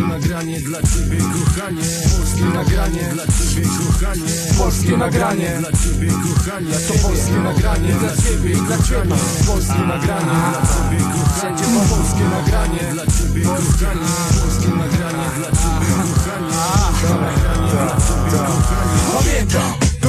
Polskie nagranie dla ciebie kochanie. Polskie nagranie dla ciebie kochanie. Polskie nagranie dla ciebie kochanie. To polskie nagranie dla ciebie kochanie Polskie nagranie dla ciebie kochanie. Polskie nagranie dla ciebie kochanie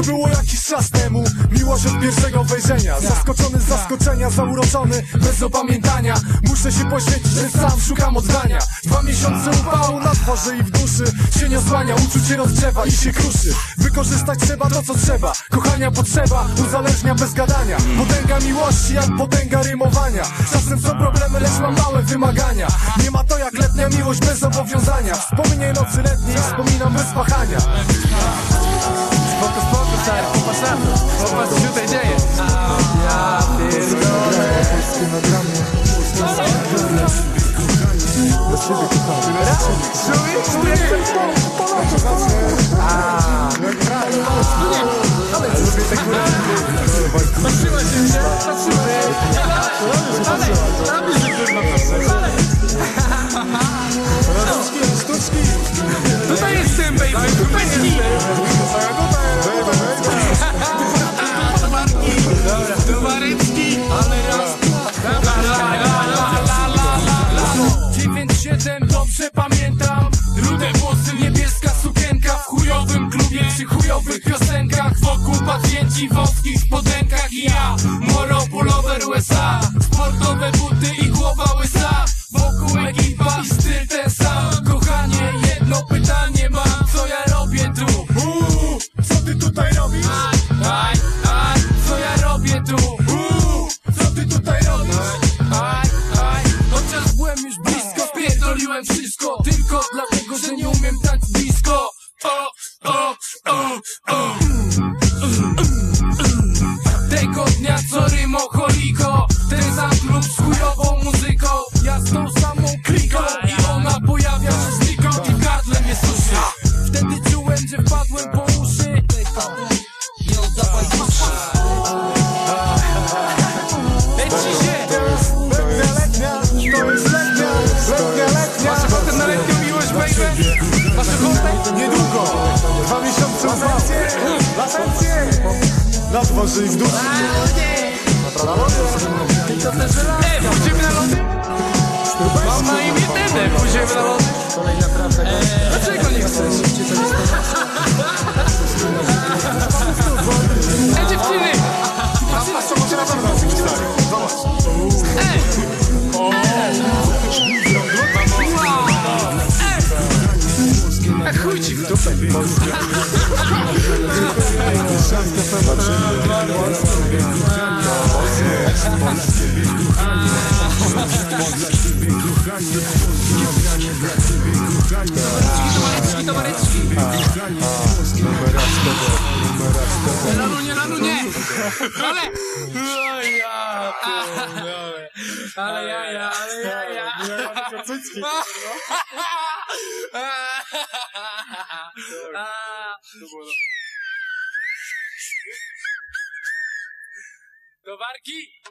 to było jakiś czas temu. Miłość od pierwszego wejrzenia. Zaskoczony z zaskoczenia, zauroczony bez opamiętania. Muszę się poświęcić, że sam szukam oddania. Dwa miesiące upału na twarzy i w duszy. Się nie osłania, uczucie rozgrzewa i się kruszy. Wykorzystać trzeba to co trzeba. Kochania potrzeba, uzależnia bez gadania. Potęga miłości jak potęga rymowania. Czasem są problemy, lecz mam małe wymagania. Nie ma to jak letnia miłość bez zobowiązania Wspomnienie nocy letniej wspominam bez wahania Tutaj jest tym, baby, Dobra, Towarecki, ale raz La la la la la la la la 9-7 dobrze pamiętam Rude włosy, niebieska sukienka W chujowym klubie przy chujowych piosenkach Wokół pacjenci USA Sportowe buty Masz ochotę? Niedługo, dwa miesiące lasencje Na twarzy i w duszy chuj ci w dupę. Towareczki. Lalunie, lalunie. Ale... Ale jaja, ale あー。Tovar ah. então aqui!